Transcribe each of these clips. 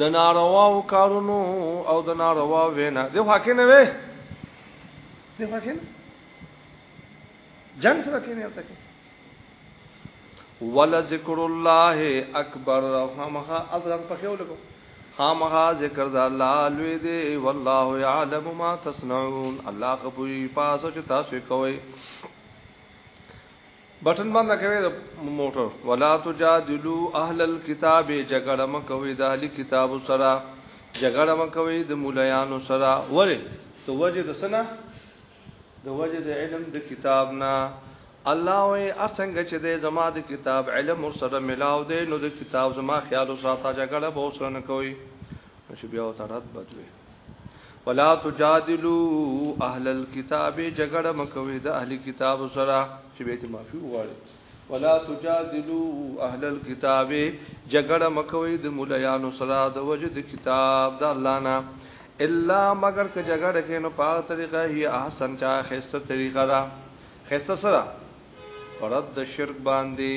د نارواو کارونو او د ناروا وینا دی خو کې نه وې دی خو کې جنگ سره کې نه ورته کې ولا ذکر الله اکبر خامخا اذر پکې ولګو خامخا ذکر د الله لوی دی والله یعلم ما تصنعون الله خپوی پاسو چې تاسو کوي بټن باندې کوي د موټر ولا تجادلوا اهل الكتاب جګړه مکوي د اهل کتاب سره جګړه مکوي د مولایانو سره وره تو وجه د سنا د وجه د علم د کتاب نه الله وي اسنګ چې د زما د کتاب علم سره ملاو دی نو د کتاب زما خیال او ساته جګړه به سره نه کوي چې بیا او ترات بدوي ولا تجادلوا اهل الكتاب جګړه مکوي د اهل کتاب سره چې به ته معافي وغواړي ولا تجادلوا اهل الكتاب جګړه مکوي د مولایانو سره د وجد کتاب د الله نه الا مگر که جګړه کې نو په طریقه هي احسن چا خسته طریقه ده خسته سره پرد د شرک باندې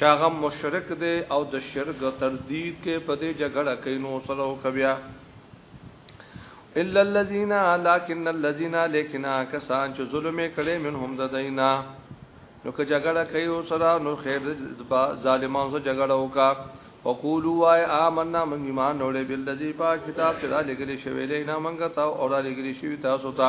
چاغه مشرک دی او د شرک تردید کې په دې جګړه کې نو سره وکبیا الا الذين لكن الذين لكن کسان چې ظلم کړي منهم د دینا نو که جګړه کوي او سره نو خیر ظالمانو سره جګړه وکا وقولوا وای آمنا من ایمان اورې بالذي پاک کتاب چې را لګلې شوی لینا منګه تا او را لګلې شوی تاسو ته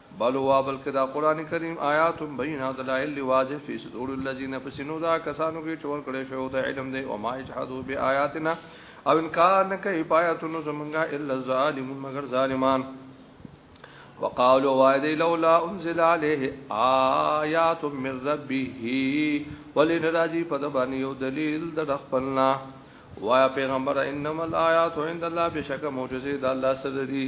بل هو بلکې دا قران کریم آیات بینات دلائل واضح فی صدور الذین فسنو دا کسانو کې چور کړي شو د علم دی او ما اجحدو بیااتنا او انکار نه کوي پایاتونو زمونږه الا الظالمون مگر ظالمان وقالوا وعد لولا انزل عليه آيات من ربه ولن راجي په د باندې یو دلیل د خپلنا وایا پیغمبر انما الایات عند الله بشک معجزه د الله سره دي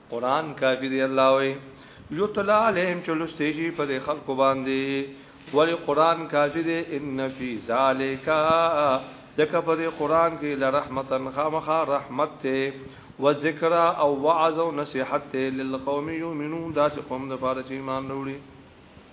قران کافی دی الله وی یتلا علیهم چلوستی شي په خلق باندې ولی قران کافی دی ان فی ذالک ذکر په قران کې لرحمتن خامخا رحمت ته و ذکر او وعظ او نصیحت ته للقوم یؤمنون داس قوم د فارچ ایمان وروړي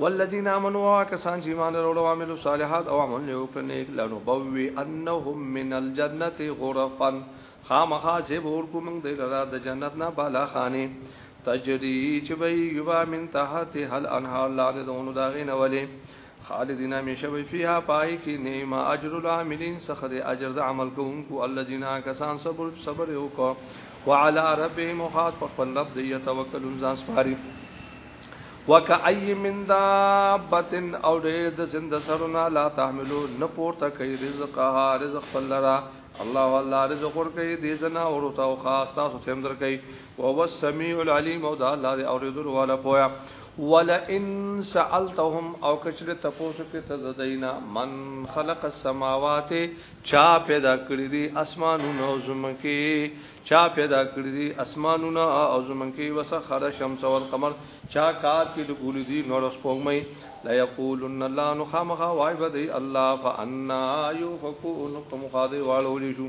والذین آمنوا کسان چې ایمان لرل او عملو صالحات او عمل یو کړنیک لنو بوي انهم من الجنت غرفا خامخا چې ور کوم د لرا د جنت نه بالا خانه تجری چې به یوا من تحت هل انهار لاندې دونو داغې نه ولې خالدین همیشه وی فیها پای کی نیما اجر العاملین څخه د اجر د عمل کوونکو الذین کسان صبر صبر یو کو وعلى ربهم خاص په خپل رب دی توکلون ځان سپاری وکای من دابت او د زنده سرنا لا تحملو نه پورته کوي رزقها رزق فلرا الله والله رزق ور کوي دې زنا او تو خاص تاسو تم در کوي او هو السميع العليم او دا الله دې اوریدل والا پویا ولئن سألتهم او کچره تپوسو کې ته زدینا من خلق السماوات چا پیدا کړی دي اسمانونه او زمکه چا پیدا کړی دي اسمانونه او زمکه وسخر شمس او القمر چا کار کې د ګولې دي نور سپوږمۍ لا یقولن الله نو خامخا وای بدی الله فانا یوفکون کوم خاده والو شو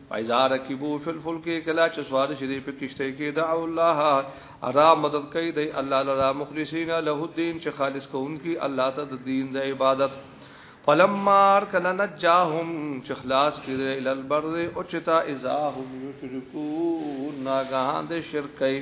فایزا رکبو فی الفلک کلا چې سوار شری په کشته کې دعو الله ارا مدد کوي دی الله لرا مخلصین له الدين چې خالص کوونکی الله ته د دین د عبادت فلمار کلا نجاهم چې خلاص کړي ال البر او چتا اذا هم یشرکون ناګهان د شرک کوي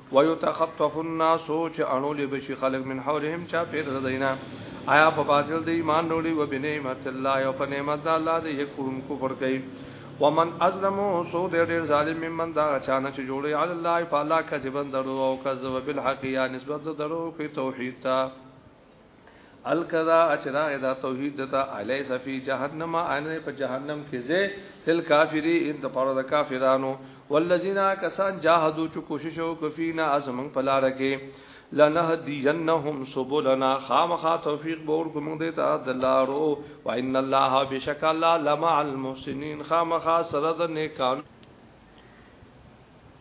ويتخطف الناس چې اړول به شي خلک من حولهم چا پیر زدینا آیا په باطل د ایمان وروړي و بنعمت الله او په نعمت الله دې یکفرون کفر کوي ومن ازلمو سو دې ډېر ظالم ممن دا چانه چې جوړي علی الله په الله کذبن درو او کذب بالحق یا نسبت درو کې توحید ته الکذا اچرا ادا توحید دتا الیس فی جهنم ان په جهنم کې زه تل کافری ان د پاره د کافرانو والذین کسان جاهدوا چې کوشش وکفینا ازمن پلار کې لنهدینهم سبلنا خامخا توفیق بور کوم دې ته دلارو وان الله بشک الله لمع المحسنین خامخا سره د نیکانو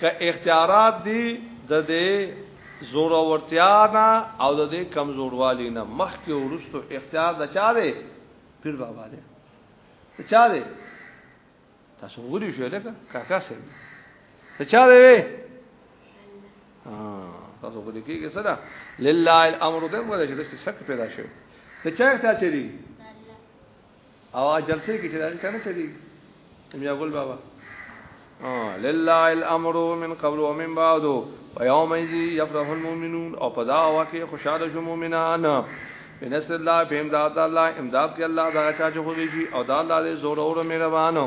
که اختیارات دي د دې زورورتیا نه او د دې کمزوروالی نه مخکې ورستو اختیار د چا دی پیر بابا دی د چا دی تاسو غوړي شو لکه کاکا سره د چا دی وی تاسو غوړي کېږي سره لله الامر دې موږ چې څه شک پیدا شي د چا اختیار چي او جلسه کې چې دا څنګه چلی بیا ګل بابا لله الامر من قبل ومن بعد ويوم يفرح المؤمنون او پدا واقع خوشاله شو مؤمنان بنصر الله بهم ذات الله امداد کې الله دا چا چې خو دې او دا الله دې زور اور مهربانو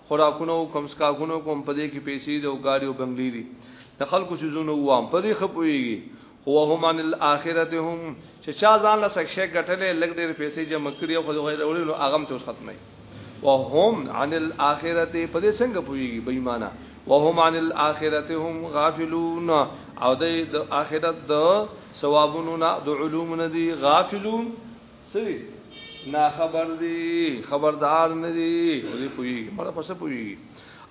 خوراکونه وکم سکاګونه کوم په دې کې پیسې دی او ګاډي او بنگلې دي د خلکو سيزونه وام په دې خپويږي هو هم ان الاخرته هم چې چا ځان له سکشه ګټلې لګ ډېر پیسې جمع کړي او خو غیر وړي نو هغه هم څه ختمه وهم عن الاخرته په دې څنګه پويږي بې ایمانه وهم عن الاخرته هم غافلون او د اخرت د ثوابونو نه د علوم نه دي غافلون سری نا خبر دی خبردار نه دی ولې پوي مړه پس پوي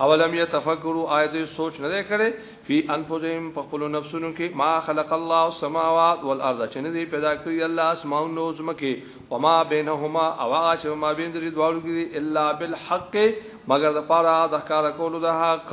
اولم يتفکروا آیت سوچ نه کړي فی انفسهم فقلوا نفسن کې ما خلق الله السماوات والارض چې نه دی پیدا کړی الله اسمان او زمکه او ما بینهما او هغه چې ما بین دې دوالو کې الا بالحق مگر د پاره د ښکار کولو د حق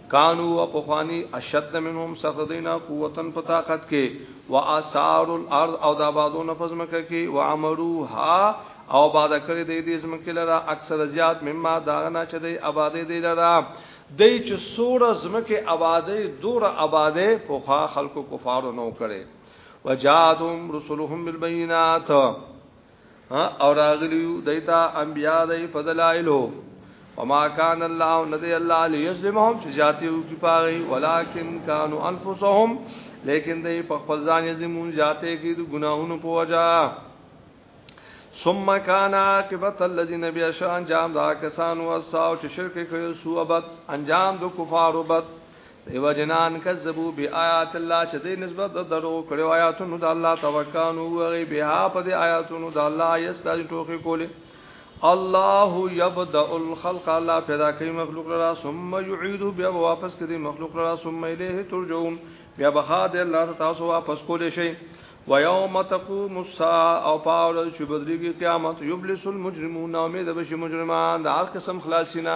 کانو و پخوانی اشد منهم سخدینا قوتن په طاقت کې و آثار الارض او د آبادو نفس مکه کې و عمروها او آباد کړی د دې زمکه لره اکثر زیات مما داغنا چې د آبادې دی لره د چې سوره زمکه آبادې دور آبادې په خوا خلکو کفارو نو کړي وجادهم رسلهم بالبينات او راغلیو دیتا انبیاء دی فضلائلو وما کان الله ندی الله لیظلمهم چې جاتیو کی پاغي ولکن کانوا انفسهم لیکن دی په خپل ځان یې زمون جاته کی د ګناهونو په وجا ثم کان عاقبت الذين بيشان جام دا کسان او ساو چې شرک کوي سو ابد انجام د کفار وبد دیو جنان کذبو بی آیات الله چې دې نسبت د درو کړو آیاتونو د الله توکانو وغي بها په دې آیاتونو د الله یستاج ټوخي کوله الله یبدا الخلق الله پیدا کوي مخلوق لرا ثم يعيد بیا واپس کوي مخلوق لرا ثم الیه ترجعون بیا بخا دې الله تاسو واپس کولې شي ويوم تقوم الساعه او پاول چې بدريږي قیامت یبلس المجرمون امید به شي مجرمان د هر قسم خلاصینا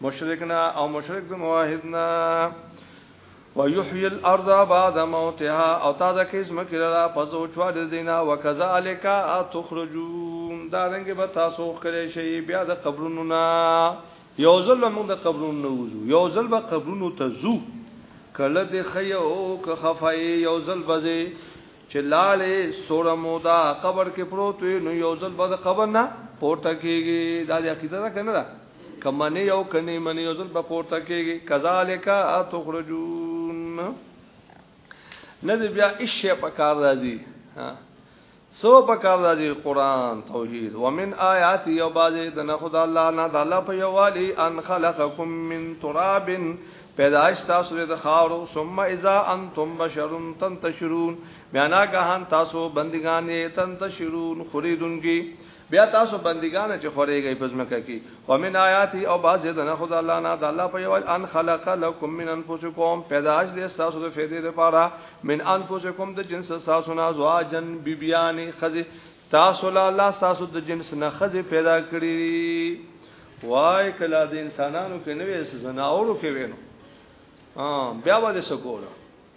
مشرکنا او مشرک د موحدنا ويحيي الارض بعد موتها او تا د کیس مکر را پزو چوال دینا وکذالک تخرجون دا رنګ به تاسو کړی شي بیا د قبرونو نا یو ځل موږ د قبرونو وځو یو ځل به قبرونو ته زو کله د خیو که خفای یو ځل بځه چې لاله سوره مودا قبر کې پروت وي نو یو ځل به د قبر نه پورته کیږي دا د عقیده کنه کمنه یو کني منی یو ځل په پورته کېږي کذالک تخرجون نه دی بیا ایشه په کار راځي سو په کار راځي قران توحید ومن آیات یو بازه د نه خدا الله نه د الله په یوالي ان خلقکم من تراب پیدائش تاسو د خارو ثم اذا انتم بشر تنتشرون بیا نا کهان تاسو بندگان تنتشرون خریدونکي بیا تاسو بندگان چې خوريږي په ځمکه کې ومن آیات او باز دې نه خدای الله نه د الله په یو ان خلق لكم من انفسکم پیدائش دې تاسو د فیدې لپاره من انفسکم د جنس تاسو نه زواجن بیبیان خزي تاسو لا الله تاسو د جنس نه خزي پیدا کړی وای کله د انسانانو کې نوې زناورو کې وینو ها بیا به څه کوله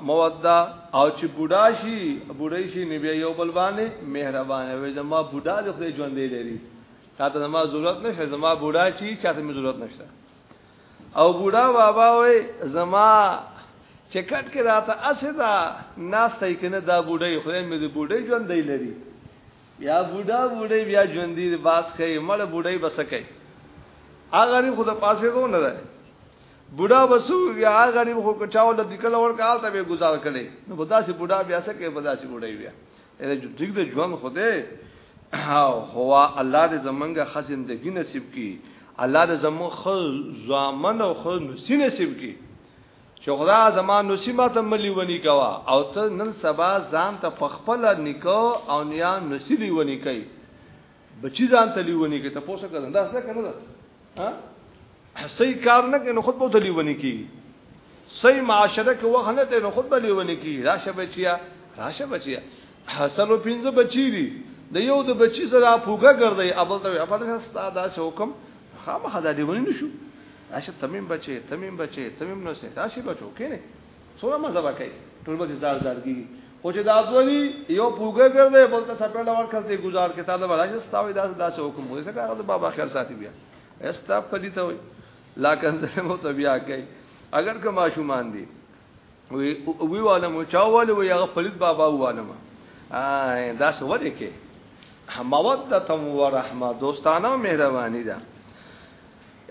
موده او چې بوډا شي بوډۍ شي نبی یو بل باندې مهربان وي زما بوډا د خدای ژوند دی لري تا ته زما ضرورت نشته زما بوډا چی چاته می ضرورت نشته او بوډا بابا وي زما چې کټ کې راته اسه دا ناشته کنه دا بوډۍ خدای می د بوډۍ ژوند دی لري یا بوډا بوډۍ بیا ژوند دی باس کوي مړ بوډۍ بس کوي هغه خو د پاسه کو نه ده بوډا وسو بیا غریب خو کچاو د دکل اور کال ته به گزار کړي نو خدا سي بوډا بیا څه کوي خدا سي بوډا بیا اې جو دیګ د ژوند خوده او هوا الله دې زمونږه خزندګي نصیب کړي الله دې زمو خو زامن او خو نسی نصیب کړي چې خدا زمان نسی ما ته ملي ونی کوا او ته نن سبا ځان ته پخپل نکو او نیا نسی لیونی کوي بچی ځان ته لیونی کوي ته پوسه کړه دا څه کنه صحیح کار نه کوي نو خود به لیونی کی صحیح معاشره کې وخت نه ته نو خود به لیونی کی راشه بچیا راشه بچیا سلو پینځه بچی دي د یو د بچی سره پوګه ګرځي ابل ته ابل هستا دا څه حکم خامخا دا لیونی نشو راشه تمیم بچي تمیم بچي تمیم نو سه راشه بچو کینه څوره مزه وکړي ټول به زار زار کیږي خو چې دا دوه دي یو پوګه ګرځي بل ته سپېړه ورکړ ته گزار کې تعالی راځي ستاوي دا داسې حکم وي ځکه هغه بابا خیر ساتي بیا استا پدی ته وي لا کنځل مو ته بیا کوي اگر که ماشومان دي وی وی والم چاول وی هغه پلید بابا والم دا څه وره کې مودتم ورحمه دوستانه مهرباني ده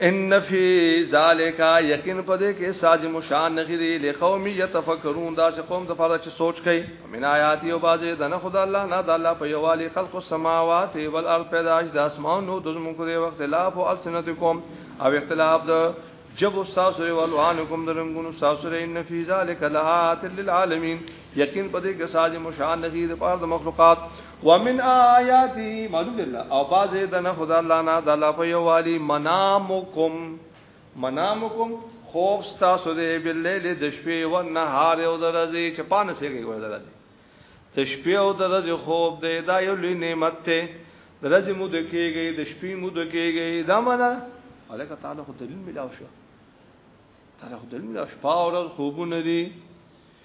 ان فی ذالک یقین پدې کې ساج مشان نغری لقوم یتفکرون دا چې قوم د فرض چې سوچ کوي من آیات یو بازه د نه خدای الله نه د الله په یوالي خلق السماوات او الارض پیدائش د اسمان نو د زمونږ د وخت اختلاف او السنتکم او اختلاف د جب استاسو او الوانکم د رنگونو استاسو ان فی ذالک لآیات للعالمین یقین پدې کې ساج مشان نغری د پاره د مخلوقات ومن آیاته معلوم دي او باز د نه خدا الله نه د الله په یوالي منامکم منامکم خوب تاسو دې باللیل د شپې او نهار او د ورځې چې پانه سي کوي ورځې د شپې او د ورځې خوب دې دا یو لوی نعمت ته د ورځې مو د کېږي د شپې مو د کېږي دا معنا الکه تعالی خو دلیل ملاو شو تعالی خو دلیل ملاو شو پاور خوبونه دي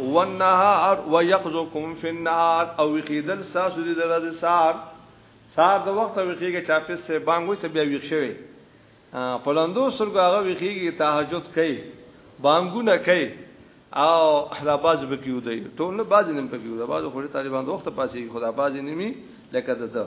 والنهار ويقظكم في النهار او وقيدل ساسو دي د سار سار د وخت وقيږي چا په سه بانګوي ته بیا ویښ شوی پلندو سرګو هغه وقيږي تهجد کوي بانګونه کوي او دا باز بکیو دی ټول نه باز نیم بکیو دا باز خو طالبان وخت پاسي خدا باز نیمي لکه ده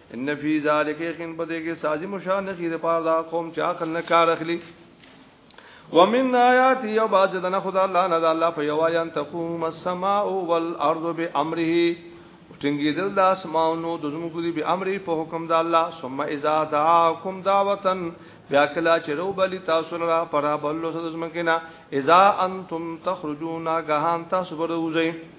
ان فی ذلک یقین په دې کې سازي مشان نه خیر پاره دا قوم چې عقل نه کار اخلي ومن آیات یو باز دنا خدا الله نه الله په یو آیان تقوم السماء والارض بامره ټینګې دل د اسمانونو د زمکو دی به امر په حکم د الله ثم اذا دعاکم دعوتن بیا کلا چې رو بلی تاسو را پر بلو سره زمکینا اذا انتم تخرجون غهان تاسو بروزئ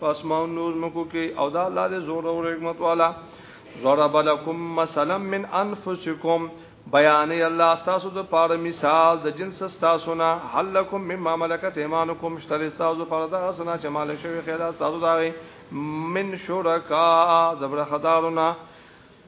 پاسمان نور مکو کې او دا الله دې زور او حکمت والا ضرب لكم مثلا من انفسكم بیان الله تاسو د پاره مثال د جنس تاسو نه حلکم مما ملکت ایمانکم شتر تاسو پر دا سنا چې مال شوی خیر تاسو دا من شرکا زبر خدارنا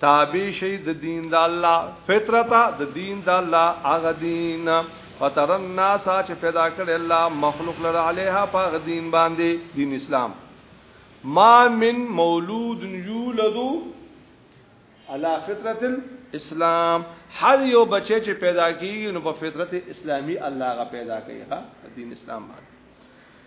تابع شي د دین د الله فطرت د دین د الله هغه دین فطر الناس چې پیدا کړ الله مخلوق لره علیها په دین باندې دین اسلام ما من مولود یولد علی فطرت الاسلام هر یو بچی چې پیدا کیږي نو په فطرت اسلامی الله غا پیدا کوي ها دین اسلام باندې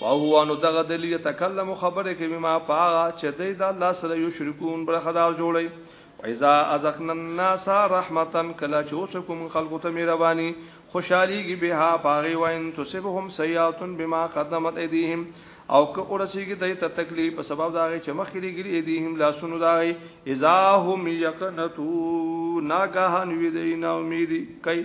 فهو انو دغه دلی تکلم خبره کوي ما پاغه چې دی دا الله سره یو شرکون بر خدار جوړي فاذا اذقنا الناس رحمتا کلا چوسکم خلق ته مهرباني خوشالي کی به پاغي وین تصبهم سیئات بما قدمت ايديهم او که اورسیږي دای ته تکلیف په سبب دا چې مخکې لري ايديهم لا سونو دا اذا هم یقنتو ناګهان وی دی نا امیدي کوي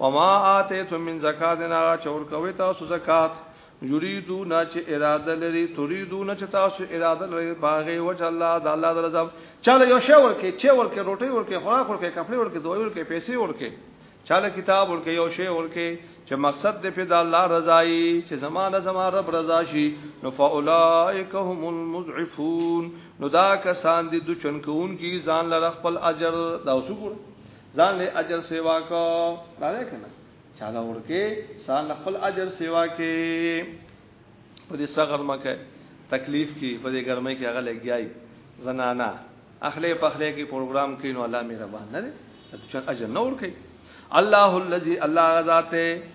وما آتیتم من زکات نه چور کوي تاسو زکات یریدون چې اراده لري تريدون چې تاسو اراده لري باغې وجه الله د الله د رضا چاله یو شی ورکې چې ورکې روټي ورکې خوراک ورکې کپڑے ورکې دوی ورکې پیسې ورکې چاله کتاب ورکې یو شی ورکې چې مقصد دې په د الله رضای چې زمانه زما رب رضا شي نو فاولائک هم المضعفون نو دا کسان دي د چنکون کی ځان لره خپل اجر دا وسګور ځان له اجر سیوا کو دا ده کنه چاله ورکه ځان خپل اجر سیوا کې په دې صغر مکه تکلیف کې په دې ګرمۍ کې هغه لګیای زنانا اخلي پخلي کې پروګرام کې نو الله مهربان نه دي چې اجر نه ورکي الله الذي الله ذاته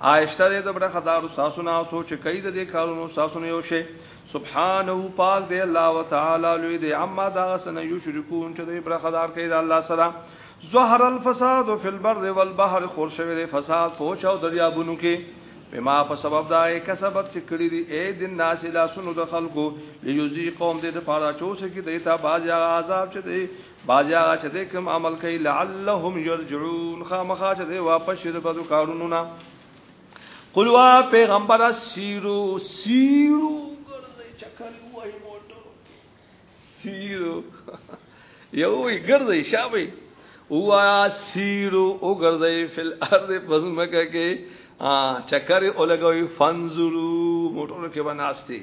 آیشته دې دبر خدار ساسونه سوچ کوي د دې کارونو ساسونه یو شي سبحان او پاک دې الله وتعالى لوی دې اما دا سن یو شرکون چې دې بر خدار کوي د الله سره ظهر الفساد فی البر والبحر خور شوی دې فساد فوچ او دریابونو کې بما په سبب دا کسبت چې کړی دی اے دین ناس لا سن د خلقو لیوزی قوم دې د پاره چوسه کې دیتا باز عذاب چې دی باز هغه چې دې کوم عمل کوي لعلهم يرجعون خامخا چې دې واپس شي د بدو کارونو نه قلوا پیغمبر سیرو سیرو ګرځي چکر وای موټر سیرو یو وی ګرځي شابه وایا سیرو او ګرځي فل ارض پزمکه کې چکر اولګوي فنزرو موټر کې بناستي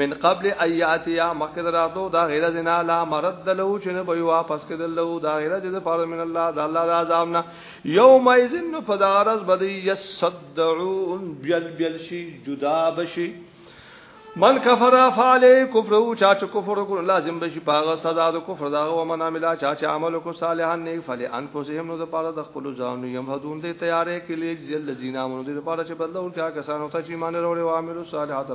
من قبل ایاتیا مخکې دراتو دا غیر زنا لا مرد له چې نه به واپس کېدل له دا غیر چې د پاره من الله د الله د عذاب نه یوم ایذن فدارز بدی یصدعون بیل بیل شي جدا بشي من کفر فعلی کفر او چا چې کفر کو لازم بشي پاغه سزا د کفر دا او من عمل چا چې عمل کو صالحا نیک فلی انفسهم نو د پاره د خپل ځان یم هدون دې تیارې کې لې ذل زینا مون دې پاره چې بدلو کیا کسانو ته چې ایمان وروړي او عمل صالحات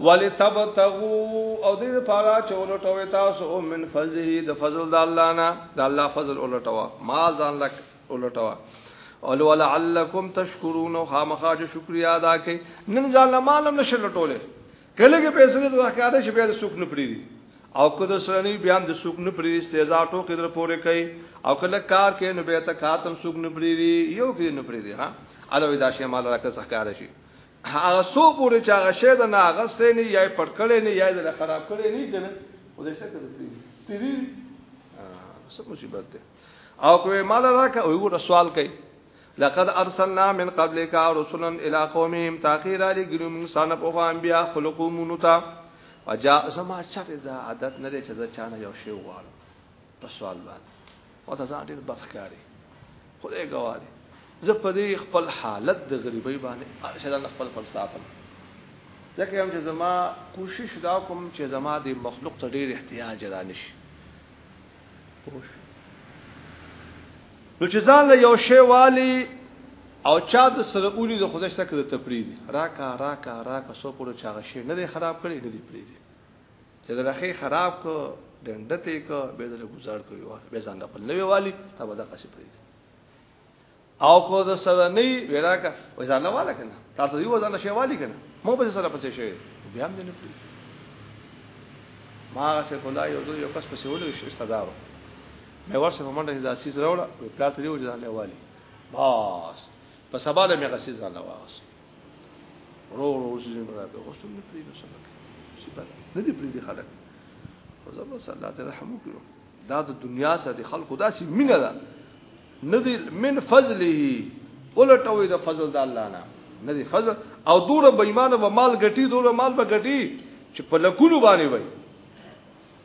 ولتبتغو او دې لپاره چې ولټوي تاسو من فضله د فضل د الله نه د الله فضل ولټوا ما ځان لک ولټوا او ولعلکم تشکرون او خامخا چې شکریا ادا کړئ نن ځان مالم نشه لټولې کله کې پیسې د ځکاره شي بیا د سوق نه پریری او کله سرنی بیا د سوق نه پریری استهزاء ټوکې در پورې کوي او کله کار کې نو به ته کاتم سوق نه پریری یو کې نه پریری ها الوی دا شی مال راکه ځکاره شي هغه څو پورې چې هغه شی د ناغستې نه یا پټ کړي نه یا د خراب کړي نه کنه خدای څه کوي تیری څه مصیبت ده او کوي مال راکه او یو سوال کوي لقد ارسلنا من قبلك رسلا الى قومهم تاخير علي ګلم انسان په خوا انبیا خلقو مونتا وجا سما چته دا عادت نه لري چې ځا چانه یو شی وغواړم په سوال باندې او ته ځان ډیر بد ښکاری خدای ګواري زه په دې خپل حالت د غریبۍ باندې شیطان خپل فلسفه ځکه هم چې زما کوشش دا کوم چې زما د مخلوق ته ډیر احتیاج را نشي نو چې ځان له یو شی والی او چا د سره اولی د خدای څخه د تپریدي راکا راکا راکا سو پورو چا شي نه خراب کړي نه دی پریدي چې درخه خراب کو ډندته کو به دل گزار کوي واه به ځان خپل نوې والی ته به دغه څه پرې او کو د سره نه ویرا کا وې ځان والا کنه تاسو یو ځان شي والی کنه مو به سره پسې شي بیا هم نه پرې ما څه کولا یو یو کس پسې ولې شي استادارو مې ورسې په منډه د اسیز راوړه وې پلاټ دی وځان والی بس په سبا له مې غسیز نه واغس ورو ورو اوس یې مراد اوس نه پری نو سره صفات نه دي پری دي خلک خو زما صلی الله تعالی رحم وکړو دا د دنیا سره د خلکو داسې مینه ده نه دي من فضله ولټوي د فضل د الله نه نه دي فضل او دور بېمانه و مال غټي دور مال به غټي چې په لکونو باندې وای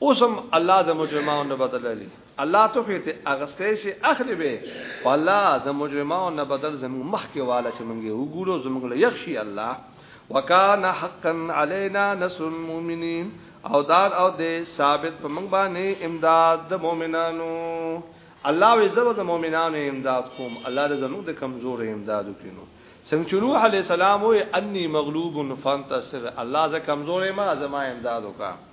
اوسم الله د مجرمانو نه بدل لري الله ته فیته اغسته شي اخلي به الله د مجرمانو نه بدل زموږ مخ کې والا چې موږ وګورو زموږ له یخشي الله وکانا حقا علينا نصر المؤمنين او دار او دې ثابت په موږ باندې امداد د مؤمنانو الله وی زبر د مؤمنانو امداد کوم الله د زموږ د کمزور امداد وکینو څنګه چې نوح عليه السلام وی اني مغلوب فانتصر الله ز کمزور ما زما امداد وکړه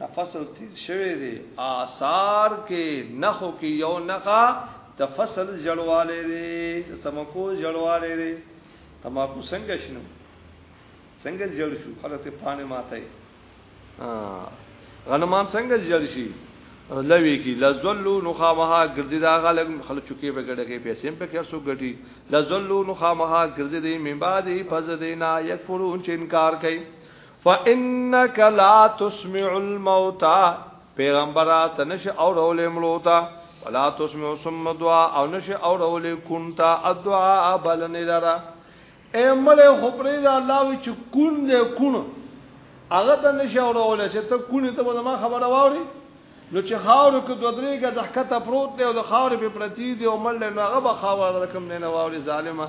دا فصل تیر شوی دی آثار کې نخو کې یو نخا د فصل جړواله دی د تمکو جړواله دی تماکو څنګه شنو څنګه جړ شو خلک ته پانه ماته غنمان څنګه جړ شي لوي کی لزلو نخامها ګرځي دا غلګ خلک چوکي په ګډه کې پیسې په کې سو ګټي لزلو نخامها ګرځي دی من بعد فزدینا یکفرون چې انکار کوي فانک لا تسمع الموتى پیغمبر ته نشه او رول مړوتا ولا تسمع ثم دعا او نشه او رول کونتا الدعاء بلنه لرا امړې خبرې دا الله وی چې کون دې کون هغه ته نشه او رول چې ته کونی ته به ما خبره واوري نو چې خاور کې دوه درې ګه ځحکته پروت دی او د خاور په پرتی دی او مل نه هغه به خاور رقم نه نه واوري ظالما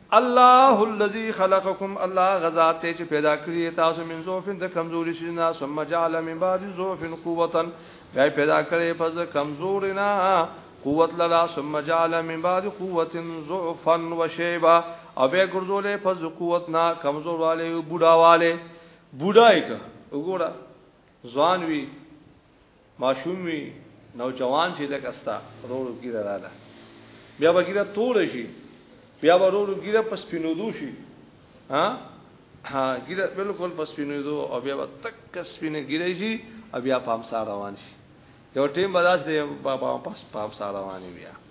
الله الذي خلقكم الله غزاد ته چې پیدا کړی تاسو من زوفن د کمزوري شینا ثم جعل من بعد زوفن قوتا بیا پیدا کړی پس کمزوري نه قوت لرا ثم جعل من بعد قوت ضعفا وشيبا او به ګرځولې پس قوت نه کمزور والے بوډا والے بوډای کا وګوره ځوان وی ماشوم وی نوجوان شي لکه ستا رورو ګیره رااله بیا به ګیره تور شي بیا به رورو ګیره پس پینودو شي ها ها ګیره بالکل پس پینودو او بیا به تک سپینه ګیره شي او بیا پام سره روان شي یو ټیم بداش دی پام سره روان بیا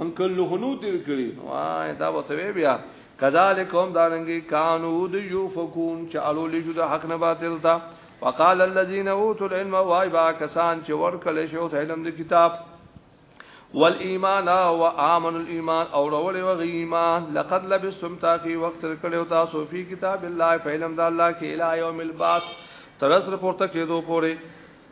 من کله خنو تیر کړی وای دا وته بیا کذالک هم دارنګي کانو د یوفکون چې الول شو د حق نه باطل تا وقال الذين اوتوا العلم وای با کسان چې ورکل شو ته علم د کتاب والایمان او امن الايمان او رول و ایمان لقد لبستم تاقی وقت کړو تاسو فی کتاب الله فعلم د الله کې الی یوم الباس ترسر پورته کېدو پوره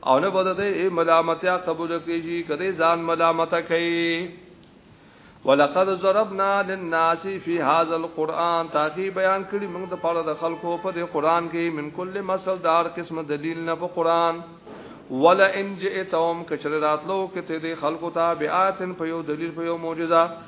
او نه بده دې ملامتیا قبول کیږي کله ځان ملامت کوي ولقد ضربنا للناس في هذا القران تاکي بیان کړي موږ د پاره د خلکو په دې قران کې من کل مسل دار قسم دلیل نه په قران ولا ان جئتهم کچر راتلو کې ته دې خلکو ته بیاتن په یو دلیل په یو معجزه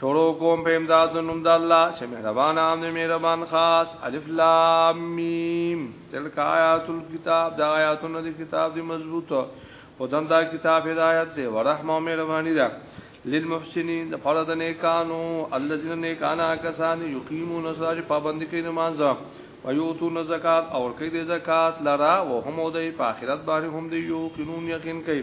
شروع کوم په امداد د نوم د الله چې مهربان عام دی مهربان خاص الف لام میم تلک آیات الكتاب دا آیاتونه د کتاب دی مضبوط او دم دا کتاب هدایت دی ورحمه او مهرباني ده للمحسنین د فرض نیکانو الذين نیکانا کسان یقیمون الصلاه پابند کوي نماز او یوتون زکات او کوي د زکات لرا او هم د اخرت باندې هم دی یو قانون یقین کوي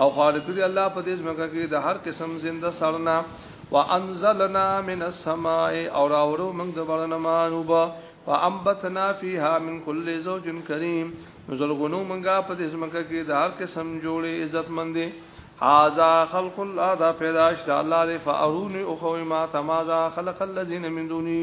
او خالق دی الله په دې ځمکه کې د هر قسم زنده سرنا وانزلنا من السماء او راورو موږ د بارنا مانوبا فانبتنا فيها من كل زوج كريم زلغنو موږ په دې ځمکه کې د هر قسم جوړې عزت مندې هاذا خلق الله دا پیدائش د الله دی فاروني او خو ما تمازا خلق الذين من دوني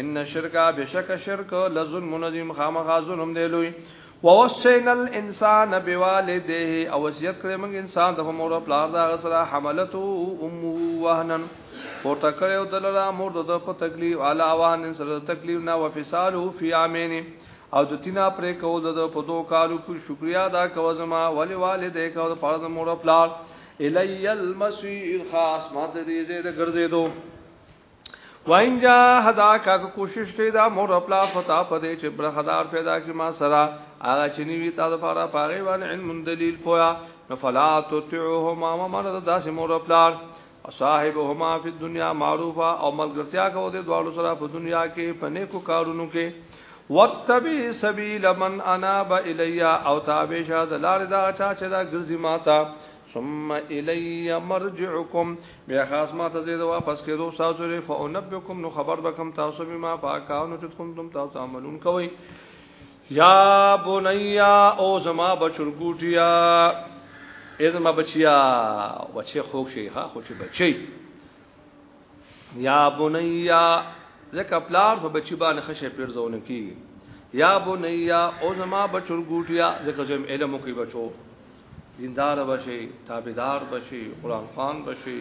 ان شرک بشک شرک لظلم نظیم خامخا ظلم دی لوی ووصینا الانسان بوالديه او وصیت کړی موږ انسان د مور او پلار دا غسرہ حملته امه وهنا پورته کړی او دلرا مور د په تکلیف علا وهن سره تکلیف نه وفصاله فی عامین او د تینا پرې کول د په دوه کالو په شکریا دا کو زما ولی والدې کو د فرض مور او پلار الی المسیر خاص ماته دې زید ګرځې دوه وان جا حدا کا کوشش کوي دا مور خپل فتا پدې چې بر خدار پیدا کی ما سرا هغه چې نیوی تا د پاره پاغي باندې علم دلیل پویا فلا تطعهما ما من دا سه مور خپل او صاحبهما فی الدنیا معروفا او ملګرتیا کو دې دوالو سره په دنیا کې پنه کو کارونو کې وتبی سبیل من اناب الیا او تابع شاد لار دا چا چې دا ګرځي ماتا ثم الی مرجعکم بیا خاص ما ته زید واپس کېدو تاسو لري فانبکم نو خبر بکم تاسو به ما پاکانو چې کوم تم تاسو عملون کوي یا بنیا او زما بچرګوټیا ازما بچیا وچه خوښ شي ها خوشي بچي یا بنیا زکه پلار په بچی باندې خشه پیر زونه کی یا بنیا او زما بچرګوټیا زکه زم علم کوي بچو دیندار بشي تابعدار بشي قران خان بشي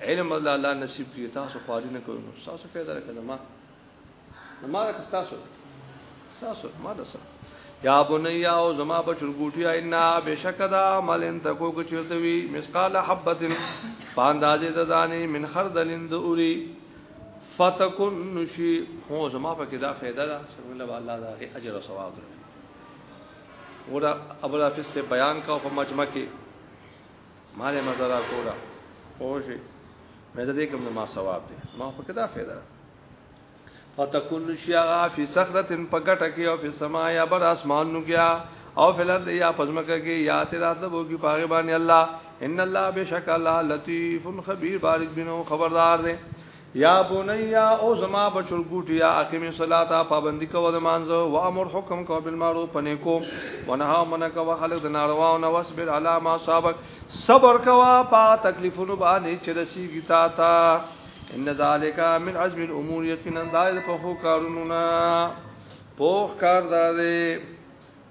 علم الله الله نصیب کړي تاسو خواري نه کوئ نو تاسو پیدا کړه ما ما را تاسو تاسو ما ده سره یا بنیا او زما بچر ګوټیا ان بشکدا عمل ان تکو کو چوتوی مسقال حبتن پاندازې د دانې من خردلند اوری فتکن نشی هو زما په کې دا فائدہ ده څنګه الله دا اجر او ثواب ده ګوره ابو الحافظ سے بیان کا په مجمع کې مال مزرا کولا پوجي مې زه دې کوم ما ثواب دي ما په کدا فایده فتكون شيغا في صخره پګټه کې او په سما یا بر اسمان نو کیا او فلر یا پزمکه کې یا تیرات د بوګي پاغه باندې الله ان الله بشک الله لطیف خبیر بارک بنو خبردار دے یا بنیا او زما بچو ګوټیا اقیم الصلاه پابندی کو د مانزه و امر حکم کو بالمعروف پنه کو ونها من کو خلق د ناروا او نوسبر علی ما صابک صبر کوا پا تکلیفونو باندې چې رسیږي تا تا ان ذالک من عزم الامور یقینا دایره په کارونو نه پوخ کار داري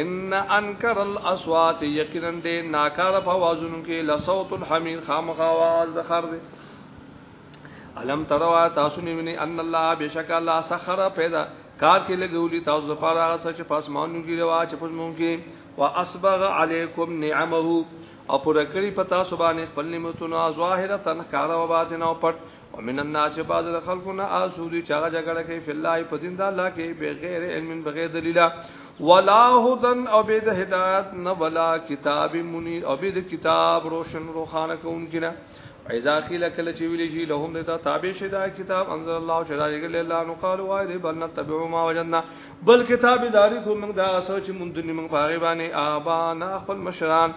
ان انکر الاصوات یقینا دې ناکار په وازونو کې لصوت الحمیر خامخ आवाज د خر دې علم تروا تاسو نیونی ان الله بشک الله سخر پیدا کار کې لګولي تاسو لپاره هغه څه چې پاسمانو کې روا چې پزمون کې واسبغ علیکم نعمه او پر کړی پتا سبحانه خپل نعمتونو ظاهره تنکاره او باطنه او پټ ومن الناس بعض خلقنا اسودی چاغه جګړه کوي فی الله په دین د الله کې بغیر علم بغیر دلیل ولا هدن او به د هدایت نه ولا کتاب منی او به د کتاب روشن روخانه کوونکی نه ایزا قیل کله چې ویل شي لهم دتا تابع شي دا کتاب انزل الله چې دا یې الله نو قال وای دی بل نتبع ما وجدنا بل کتاب داری کو موږ دا سوچ مونږ دني موږ باغی باندې آبا نه خپل مشران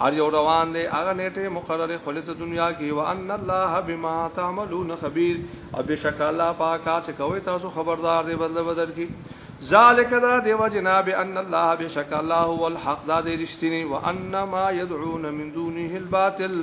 هر یو روان دی هغه نیټه مقرره خلت دنیا کې وان الله بما تعملون خبير او بشک الله پاک چې کوي تاسو خبردار دی بدل بدل کی ذالک دا دیو جناب ان الله بشک الله هو الحق دا دی رښتینی وان ما يدعون من دونه الباطل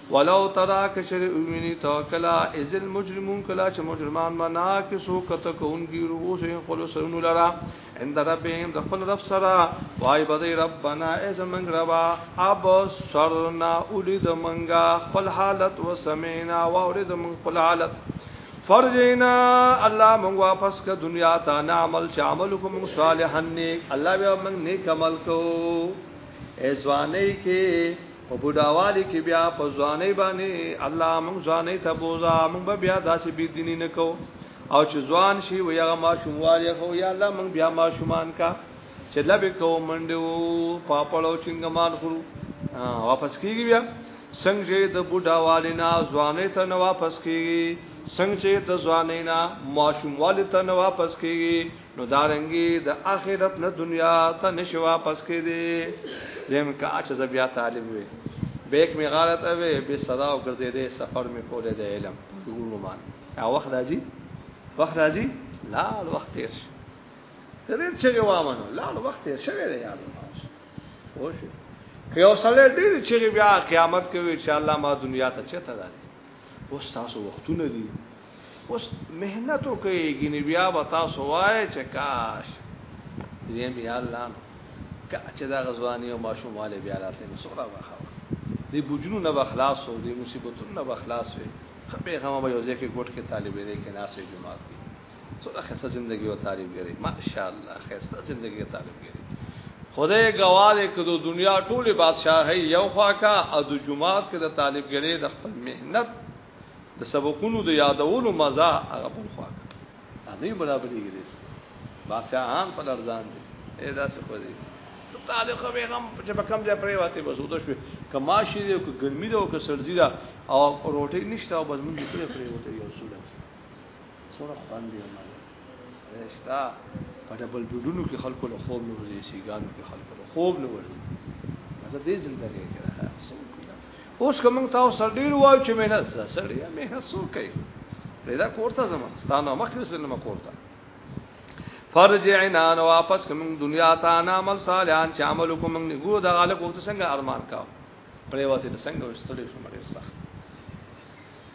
ولو ترا کشر اوینی تو کلا از المجرمون کلا چې مجرمان منا کې سو کته کون ګیرو اوس یې خپل سرونو لرا عند ربهم د خپل رب سرا وای بدی ربنا از من ربا اب سرنا اولید منګا خپل حالت و سمینا و اولید من خپل حالت فرجینا الله مونږ واپس ک دنیا ته نعمل چې عمل کوم صالحا نیک الله بیا مونږ نیک عمل کو ایزوانه کې په بډاوالي کې بیا په ځواني باندې الله موږ ځواني ته بوزا موږ بیا داسې بي دیني نه کو او چې ځوان شي وي هغه ما شوموالي خو یا الله موږ بیا ما شومان کا چې لبه کو منډو پاپړو چنګمال خورو واپس کیږي بیا څنګه چې د بډاوالي نه ځواني ته نه واپس کیږي څنګه چې د ځواني نه ماشوموالي ته نه واپس کیږي نو دارنګي د اخرت نه دنیا ته نشو واپس کې دي زم کا چې زبیا طالب وي بیک می غارت اوي به صدا او ګرځې دي سفر می کولې د علم ګورو مان او وخت راځي وخت راځي لا وخت تیر شي ته دې چې وامنو لا وخت تیر شوی دی یاد اوس که یو سړی ډیر چې بیا قیامت کوي چې الله ما دنیا ته چته راځي اوس تاسو وختونه دي اوس مهنت کوي ګني بیا به تاسو وای چې کاش دې بیا الله کا چې دا غزوانی او ماشوماله بیا راته نو سره واخا دې بوجنو نه بخلاص او دې مصیبتونو نه بخلاص وي خپې غمه به یو ځکه ګټ کې طالبې دې کې ناسې جماعت کې سره خسته ژوندۍ او طالب ګری ماشاء الله خسته ژوندۍ او طالب ګری خدای گواه دې کړو دنیا ټوله بادشاہي یو خواکا او د جماعت کې د طالب ګری د خپل مهنت د سبقونو د یادولو مزه هغه بل خوا ده نه برابرېږي دې بادشاہان په لرزان دي اې دا څه خو دي ته طالب خو به غم چې په کم ځای پرې واته بس وته شو کماشي دی او ګرمي دی او که سړځي دا او روټي نشته او بس موږ پرې پرې وته یو څو څوره باندې رښتا په ډبل بډونو کې خلکو له خوب نه ورځي سیګانو کې خلکو له خوب نه ورځي مزه دې زندګي کې اوس کوم تاسو سر ډیر وای چې مهنت سړی مهنت سو کوي پیدا کوړتا زما ستانه مخکې سره ما کوړتا فرجعنا نو واپس کوم دنیا ته نعمل صالحان چې عمل کوم نه ګو دا غلط وخت څنګه ارمان کا پرې وته څنګه وستړي شو مړې صح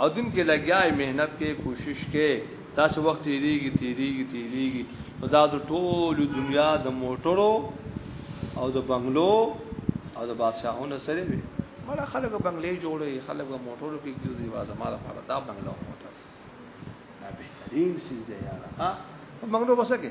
او دین کې لګیا یې مهنت کې کوشش کې تاسو وخت تیریږي تیریږي تیریږي نو دا د ټول دنیا د موټرو او د بنگلو او د بادشاہونو سره وي مړه خلک بنگلې جوړي خلک موټرو کې ګرځي وازه مال خبره دا بنگلو موټر دا بهترین سیز دی یاره ها بنگلو بسکه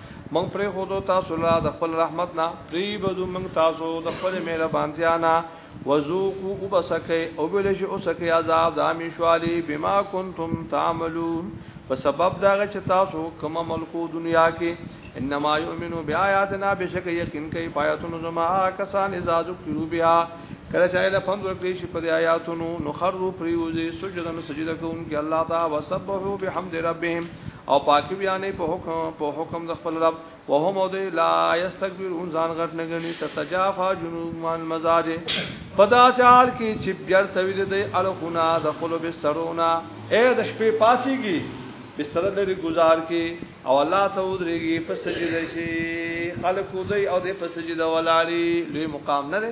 مونږ پرې خو دو تاسو لا د خپل رحمت نه پری بدو مونږ تاسو د خپل مهربانتیا نه وذوقوا وبسکه او بل شي اوسکه عذاب د امیشوالی بما کنتم تعملون په سبب دا چې تاسو کوم ملکو دنیا کې انما یؤمنو بیااتنا بشک یقین کوي پایتون زما کسان اذا ذکروا بها کله چې له پند ورکړي شي په آیاتونو نو خرو پریوزي سجدن سجده کوونکي الله تعالی وسبحوا بحمد ربهم او پاکی بیانې په حکم په حکم د خپل رب وهم او دی لا یستكبرون ځان غټ نه غني تتجافا جنوب مال مزاج پدا سال کې چې بیر تویل دی الخنا د خپل بسترونه اے د شپې پاسيږي بستر لري گزار کې او الله ته ودرېږي په سجده شي خلق ودی او د په سجده ولالي لوی مقام نه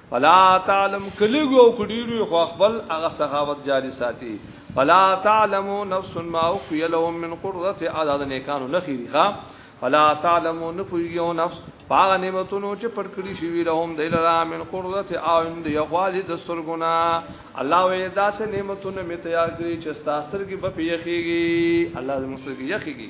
فلا تعلم کلیګو او کډیرو خو خپل هغه سخاوت جاری ساتي فلا تعلم نفس ما اخفي لهم من قرة اعداد نیکانو نخیری ښا فلا تعلم نه پویو نفس پاغه نعمتونو چې پټ کړی شي لهم دلرا من قرة اعین دی یغوالی د سرګنا الله وې داسې نعمتونه می تیار کړی چې ستاسو کې به پیخیږي الله دې مستګي یخیږي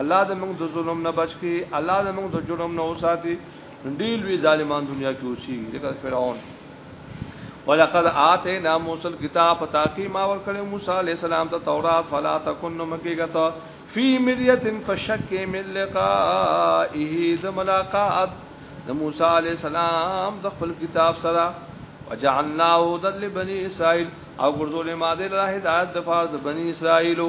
الله دې موږ د ظلم نه بچ کړي الله دې موږ د جرم نه وساتي ډېر لوی ظالمان دنیا کې اوسي لکه فرعون ولقد آتینا موسی الكتاب تاکي ما ور کړې موسی عليه السلام ته تورات فلا تکن مکیګت فی مریه فشک من لقائه ذ ملاقات د موسی عليه السلام د خپل کتاب سره وجعلناه ذل بني اسرائيل او ګرځولې ما دې له هدایت د فارض بني اسرائيلو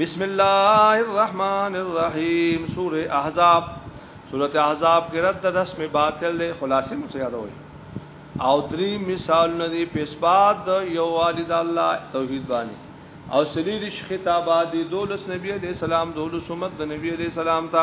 بسم الله الرحمن الرحیم سوره احزاب سوره احزاب کې رد د رسم باطل له خلاصې مو یادوي او درې مثال ندي په اسباد د یو والد الله توحید باندې او سلیریش خطابات دولس نبی علیہ السلام دولس امت د نبی علیہ السلام ته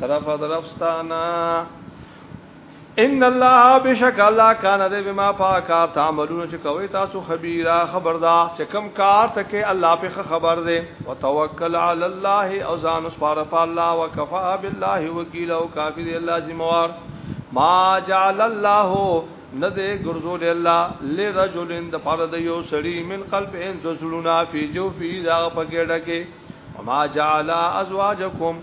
طرف طرف ستانا ان الله بشک الله کان دې بما پاکار تعملون چې کوي تاسو خبيره خبردار چې کم کار تکي الله په خبر دې وتوکل علی الله او ځان سپاره په الله وکفا بالله وکیل او کافی دې الله ذمہوار ما جعل الله نه دې ګرځول الله لرجل د فرد یو سړی من قلب ان ذلنا فی جو فی دا پګړه کې وما جعل ازواجکم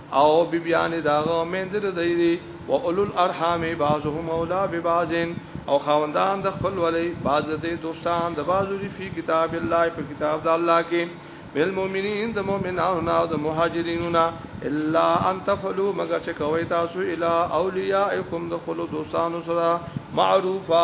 او بیبیانې داغه مینځ د دی دی و اولو الارحام بعضهم اولا ببعض او خاوندان د خپل ولی بعض د دوستان د بعضو دی فی کتاب الله په کتاب د الله کې بالمؤمنین د مؤمنانو نه او د مهاجرینو نه الا ان تفعلوا مگر چې کوي تاسو الی اولیاءکم د خپل دوستانو سره معروفه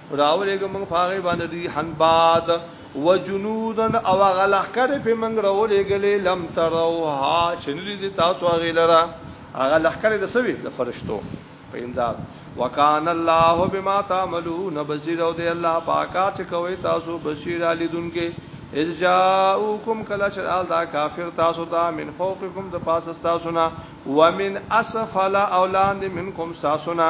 راولېګ موږ فاغي باندې دی حنباد وجنودن او غلخ کړي په موږ راولېګلې لم تروها شنری دي تاسو هغه لره هغه لخ کړي د سوي د فرشتو په امداد وکان الله بما تعملون بصیر او دی الله پاکا چې کوي تاسو بصیر علی دونکو اذ جاءوکم کلا شرال دا کافر تاسو ته من فوقکم د پاسه تاسو نه ومن اسفل اولاد منکم تاسو نه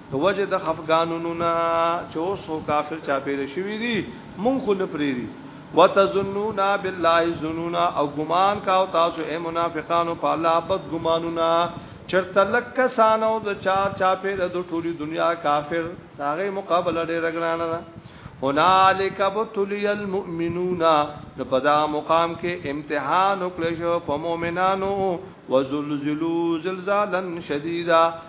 د وجه د خفګانونو نه چې اوس خو کافر چاپېره شوي دي مونږ خو نه پرېږدي وتظنون بالله ظنونا او ګمان کاو تاسو اے منافقانو په الله بد ګمانونه چرته لک کسانو د چار چاپېره د ټولي دنیا کافر داغه مقابله ډېر ګرانه ده هنالک بتلی المؤمنون نو په دا مقام کې امتحان وکړ شو په مؤمنانو وزلزلوا زلزالا شديدا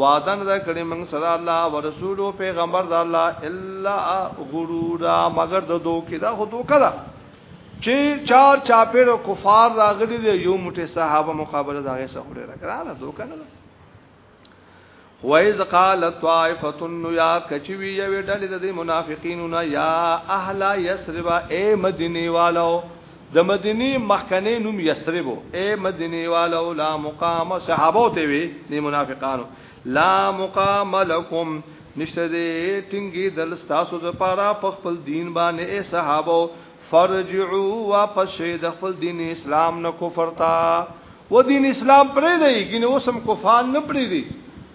وعده نه کړی موږ سره الله او رسول او پیغمبر د الله الا غرورا مگر د دوکې دا خو دوکه ده چې چار چاپیر او کفار راغلي دي یو موټي صحابه مقابله دغه سره خوري راکړه دوکه نه ده وایز قال طائفه یا کچوی یو ډلې د منافقینو نه یا اهل یسرب اے مدینه والو د مدینې مخکنی نوم یثرب و. اې مدینې والو لا مقام صحابو ته وی نه منافقانو لا مقام لکم نشته دې ټینګې دل ستاسو د پاره په خپل دین باندې اې صحابو فرجعو واپس شي د خپل دین اسلام نه کفر تا و دین اسلام پرې دی ګینه اوسم کفار نه پرې دی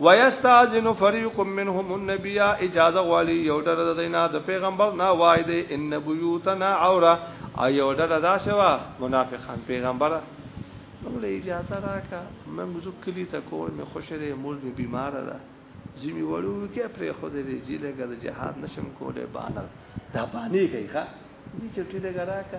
ويستاذن فريق منهم النبي اجازه غالي یو ډله د دینا د پیغمبر نه وای دی ان بيوتنا عوره ایو ډله دا شوا منافقان پیغمبره موږ له اجازه راکا موږ زو کلی ته کور می خوشره مور می بیمار ده زمي وړو کې پرې خو دې جی لګه د جهاد نشم کوله باندې دا باندې کوي ښا دې چې ټی لګه راکا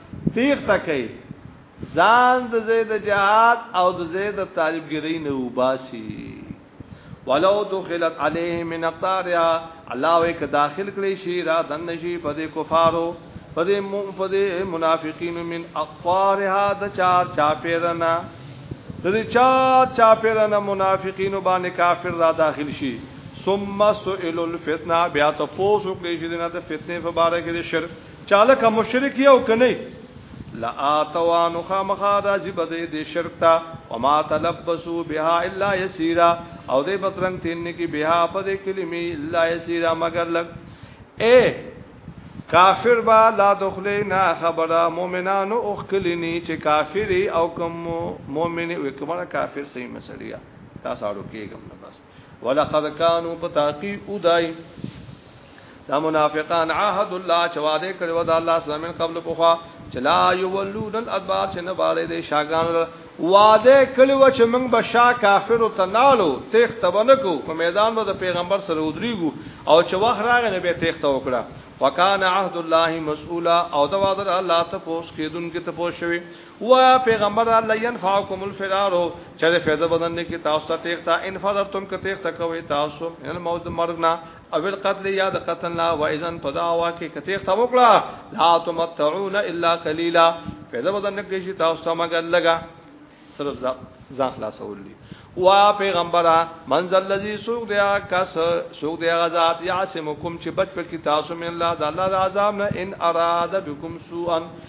تیغ تکي ځان د زید جهاد او د زید طالبګری نه وباسي ولو دخلت علیه من اقطارها الله وک داخل کړي شي را دن شي په دې کفارو په دې په دې منافقین من اقطارها د چار چا پیرنا د دې چار چا پیرنا منافقین باندې کافر را داخل شي ثم سئل الفتنه بیا تاسو کړي شي د فتنه په اړه کې شرک چاله کا مشرک یو کني لا اتوانو خامخا راځي بده دې شرک تا وما تلبسو بها الا يسيرا او دې بترنګ تین کی بها په دې کلمې الا يسيرا مگر لګ اے کافر با لا دخلی نا خبره مومنانو اخکلینی چې کافری او کم مومنی وکمانه کافر صحیح مسئلیا تاسو اړو کېږم نه بس ولقد كانوا پتاقي اودای دا منافقان عهد الله چې وعده کړی و دا الله سره من قبل پوخا چې لا یولون الادبار چې نه باړې دې شاګان وعده کړی و چې موږ به شا کافر ته نالو تخ تبنکو په میدان به د پیغمبر سره ودریګو او چې وخت راغی نو به تخ ته وکړه وکانه عهد الله مسؤولا او دا وعده الله ته پوس کېدون کې ته پوس شوی و پیغمبر الله ينفعکم الفرار چې د فیض بدن کې تاسو ته تختا ان فضرتم کې تختا کوي تاسو ان موت مرنا او القتل یا د قتل نه و اذن پدا وا کې کې تختا وکړه لا تمتعون الا قليلا فیض بدن کې شي تاسو ته مګر لگا صرف ځان خلاصول دي وا پیغمبره منزل الذي سوق دیا کس سوق دیا غزاد یعصمکم چې بچ پکې تاسو من الله د الله د عذاب نه ان اراده بكم سوءا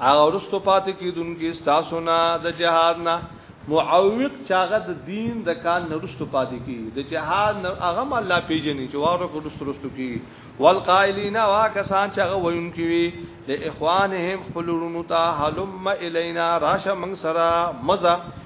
هغه ورستو پاتې کیدونکي تاسو نه د جهاد نه معوق چاغه د دین د کار نه ورستو پاتې کی د جهاد نه هغه مال لا پیژني چې واره کو ورستو ورستو کی والقائلین وا کسان چې هغه وینکی وی له اخوانهم خپلونو ته حلم الینا راشه من سرا مزه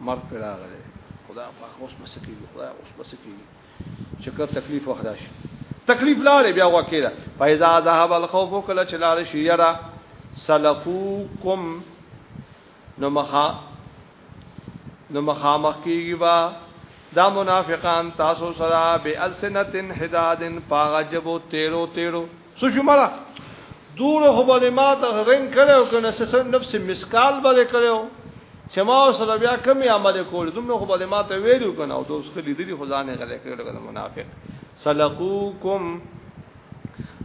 مرګ پر راغلی خدا پاک اوس بس کیږي خدا اوس بس کیږي چې کله تکلیف وخدا شي تکلیف لاره بیا وکړه فایزا ذهب الخوف کله چې لاره شي یرا سلفوکم نو مخا نو مخامخ کیږي با دا منافقان تاسو سره به السنتن حدادن پاغجبو تیرو تیرو څه شو مړه دور خو باندې ما ته رنګ کړو کنه سسن نفس مسکال باندې کړو چې ما سره بیا کمی عمل کول دومره خو باندې ما ته ویلو کنه او دوس خلی دي خو ځانې غلې کړو کنه منافق سلقوکم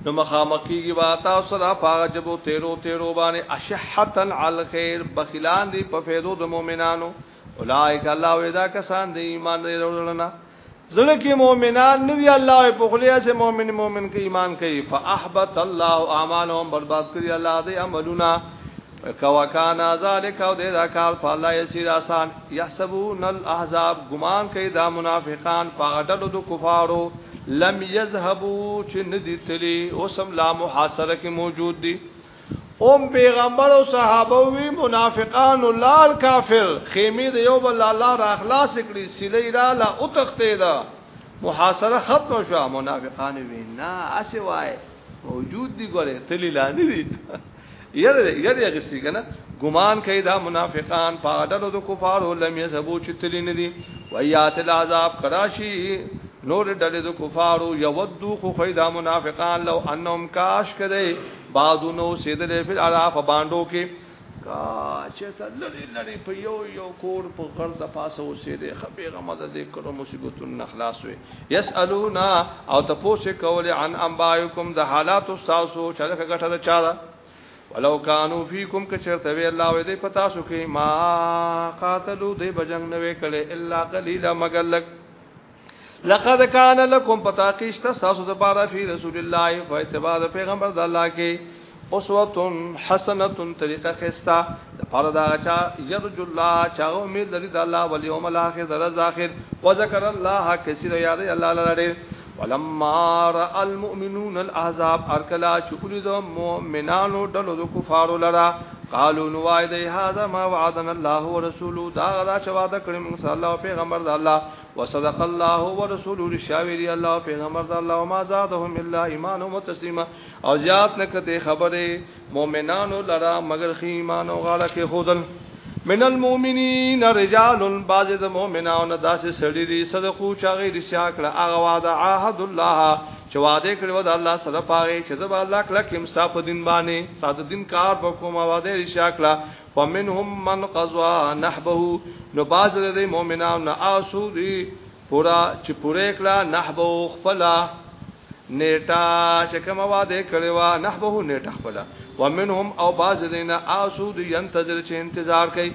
نو مخامکیږي وا تاسو را پاغه جبو تیرو تیرو باندې اشحتن عل خیر بخیلان دی په فیدو د مؤمنانو اولائک الله ودا کسان دی ایمان لري ورلنا زړه کې مؤمنان نه دی الله په خلیه سه مؤمن مؤمن کې ایمان کوي فاحبط الله اعمالهم برباد کړی الله دې عملونه کوا کان ذالک او دې دا کار په الله یسیر آسان یحسبون الاحزاب ګمان کوي دا منافقان په اډلو د کفارو لم یذهبوا چې ندی تلی اوسم لا محاصره کې موجود دي اوم پیغمبر او صحابه وی منافقان او لال کافر خیمه د یو بل الله را اخلاص کړي سلی را لا او تخته ده محاصره ختم شو منافقان وی نه اسی وای موجود دی ګوره تلی لاندې دی یره یره غسی کنه ګمان کوي دا منافقان پاډلو د کفارو لم یذبو چې تلی نه دي ویات العذاب کراشی نور ډلې د کفارو یودو خو خیدا منافقان لو انهم کاش کړي بعضونو سیدلې فل علا په باندو کې کا چې ته لری لری په یو یو کور په غر د پاسه اوسې دې خپې غمه د دې کړو مصیبتونو نخلاص وي یسالونا او تاسو کول عن انبایکم د حالات تاسو چې لکه ګټه د چا ده ولو کانو فیکم که چرته وی الله وی دې پتا سو کې ما قاتلو دې بجنګ نه وکړي الا قليلا مگر لک لقد کان لکم پتاقیش تاسو د بارا فی رسول الله په اتباع د پیغمبر د الله کې اسوتن حسنتن طریقه خستا د پاره دا چا یرج الله چا امید لري د الله ول یوم الاخر در اخر و ذکر الله کثیر یاد الله لره ولما را المؤمنون الاحزاب ارکلا چولی د مؤمنانو ډلو د کفارو لرا قالو نوای دی هاذا ما وعدنا الله ورسوله دا غدا چې وعده کړی موږ صلی الله پیغمبر د الله وصدق الله ورسوله رشاوی دی الله پیغمبر د الله ما زادهم الا ایمان او تسلیما او زیات نکته خبره مؤمنانو لرا مگر خی ایمان او غاړه کې خودل من المؤمنین رجال بعض د مؤمنانو داسې سړي دي صدقو چاغي رشا کړه هغه وعده عهد الله چې وعده کړو د الله سره پاره چې زب الله کله کې مصاف دین باندې ساده دین کار وکوم وعده رشا کړه فمنهم من قضا نحبه نو باز د مؤمنانو نه آسو دی پورا چې پوره کړه نحبه خپل نیټه چې کوم واده کړی و نحبه نیټه خپل ومنهم او باز دینه آسو دی ينتظر چې انتظار کوي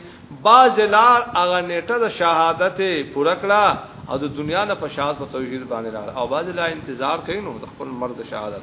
باز لار هغه نیټه د شهادت پوره کړه او د دنیا نه په شهادت او توحید باندې لار او باز لا انتظار کوي نو د خپل مرد شهادت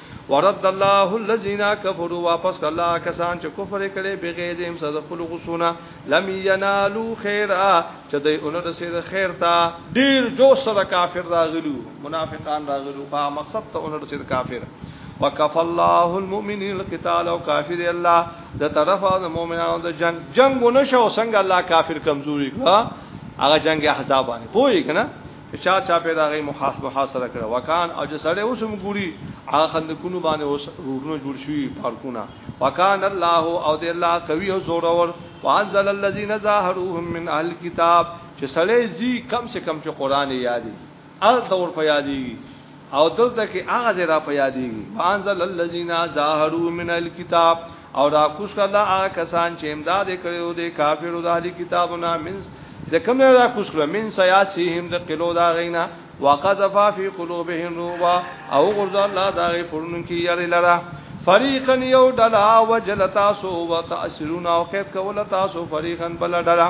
ورد الله الذين كفروا واپس کلا کسان چې کفر کړي بغیر هم صد خپل غسونه لم ينالو خيرا چې دوی اون رسید خیر تا ډیر جو سره کافر راغلو منافقان راغلو په مقصد ته اون رسید کافر وکف الله المؤمنين القتال او کافر الله د طرف از مؤمنانو د جنگ جنگ نشو څنګه الله کافر کمزوري کړه هغه جنگ احزاب باندې پوي کنه چا چا پیدا غي مخاص محاصره کړه وکان او چې سړی اوس هم ګوري هغه خندقونو باندې اوس روحونه جوړ شوي پارکونه وکان الله او د الله قوي او زور اور وانزل الذين ظاهروهم من اهل الكتاب چې سړی زی کم سے کم چې قران یادي ال تور په یادي او دلته کې هغه ځای را په یادېږي وانزل الذین ظاهروا من الكتاب او را کوش کړه هغه کسان چې امداد کړو د کافرو د اهل کتابونو من د کوم نه را کوش کړه من سیاسیهم د قلو دا غینا وقذف فی قلوبهم روبا او غرز الله دا غی پرون کې یری لرا فریقا یو دلا وجل تاسو وتاثرون او قید کول تاسو فریقا بل دلا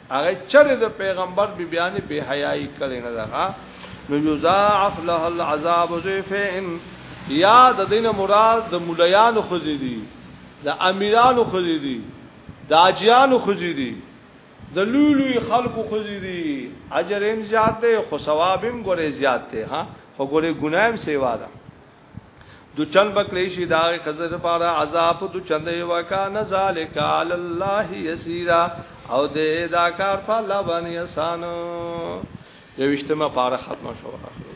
هغه چرې د پیغمبر بیبيانې بے حیايي کړې نه ده نو یضاعف له العذاب ضعفین یا د دین مراد د مليانو خزې دي د امیرانو خزې دي د اجیانو خزې دي د لولوی خلکو خزې دي اجر هم زیات دی خو ثواب هم ګورې زیات دی ها خو ګورې ګنایم سیوا ده دو چند بکلی شي دا خزر لپاره عذاب دو چند وکانه ذالک علی الله یسیرا او دې دا کار په الله باندې آسان یوشتمه پاره ختمه شو اخر